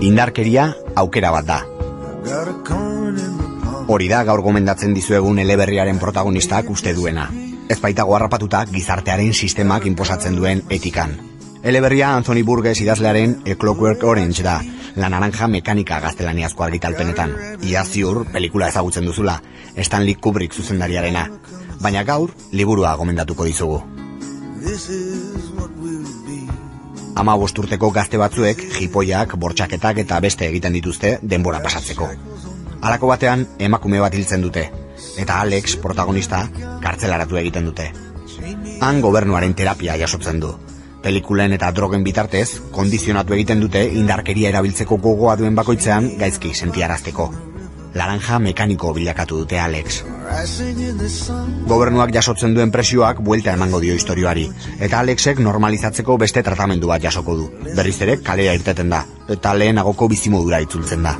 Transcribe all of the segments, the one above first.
Indarkeria aukera bat da. Hori da gaur gomendatzen dizuegun eleberriaren protagonistak uste duena. Ez baitago harrapatuta gizartearen sistemak inposatzen duen etikan. Eleberria Anthony Burgess idazlearen A Clockwork Orange da, la naranja mekanika gaztelaniazko argitalpenetan. Ia ziur, pelikula ezagutzen duzula, Stanley Kubrick zuzendariarena. Baina gaur, liburua gomendatuko dizugu. Ama bosturteko gazte batzuek, jipoiak, bortxaketak eta beste egiten dituzte denbora pasatzeko. Halako batean, emakume bat hiltzen dute. Eta Alex, protagonista, kartzelaratu egiten dute. Han gobernuaren terapia jasotzen du. Pelikulen eta drogen bitartez, kondizionatu egiten dute indarkeria erabiltzeko gogoa duen bakoitzean gaizki sentiarazteko. Laranja mekaniko bilakatu dute Alex. Gobernuak jasotzen duen presioak buelta emango dio historioari, eta Alexek normalizatzeko beste tratamendu bat jasoko du. Berriz ere kalea irteten da, eta lehenagoko bizimodura itzultzen da.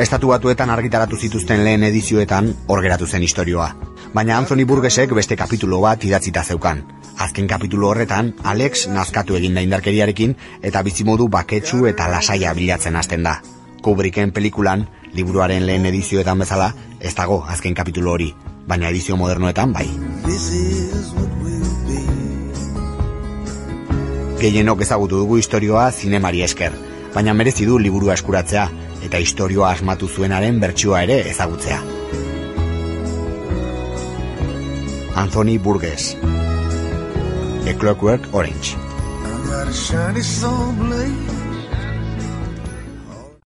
Estatu batuetan argitaratu zituzten lehen edizioetan hor geratu zen historioa. Baina Anthony Burgessek beste kapitulo bat idatzita zeukan. Azken kapitulo horretan, Alex nazkatu egin da indarkeriarekin eta bizimodu baketsu eta lasaia bilatzen hasten da. Kubricken pelikulan, liburuaren lehen edizioetan bezala, ez dago azken kapitulo hori, baina edizio modernoetan bai. Gehienok ezagutu dugu historioa zinemari esker, baina merezi du liburua eskuratzea eta historioa asmatu zuenaren bertsioa ere ezagutzea. Anthony Burgess A Clockwork Orange